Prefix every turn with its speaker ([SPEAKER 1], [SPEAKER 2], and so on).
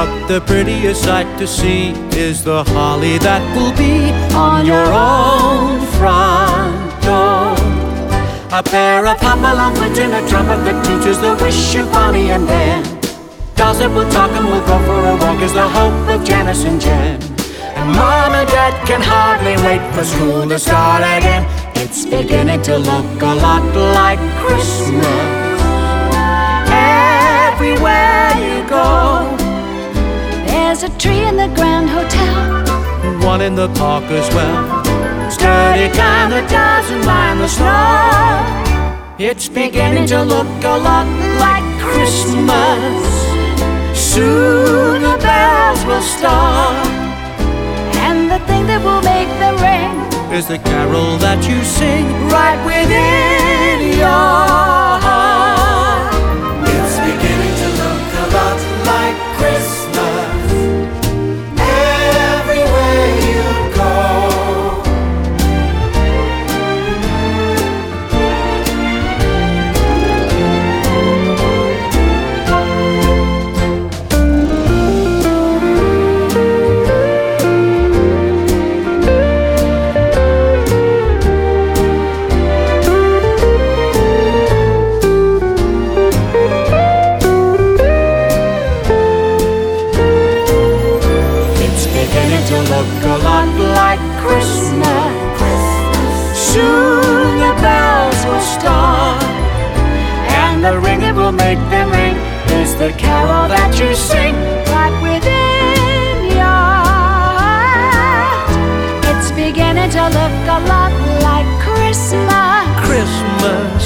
[SPEAKER 1] But the prettiest sight to see is the holly that will be on your own front door. A pair of hopalong in a trumpet that teaches the wish of Bonnie and Ben. That will talk and will go for a walk is the hope of Janice and Jen. And Mom and Dad can hardly wait for school to start again.
[SPEAKER 2] It's beginning to
[SPEAKER 1] look a lot like
[SPEAKER 2] Christmas. A tree in the Grand Hotel.
[SPEAKER 1] one in the park as well. Sturdy kind that doesn't mind the
[SPEAKER 2] snow.
[SPEAKER 1] It's beginning to look a lot like Christmas. Soon the
[SPEAKER 2] bells
[SPEAKER 1] will start.
[SPEAKER 2] And the thing that will make them ring
[SPEAKER 1] Is the carol that you sing right within your heart. like
[SPEAKER 2] Christmas. Soon the bells will start, and the ring it will make them ring is the carol that you sing right within your heart. It's beginning to look a lot like Christmas.
[SPEAKER 1] Christmas.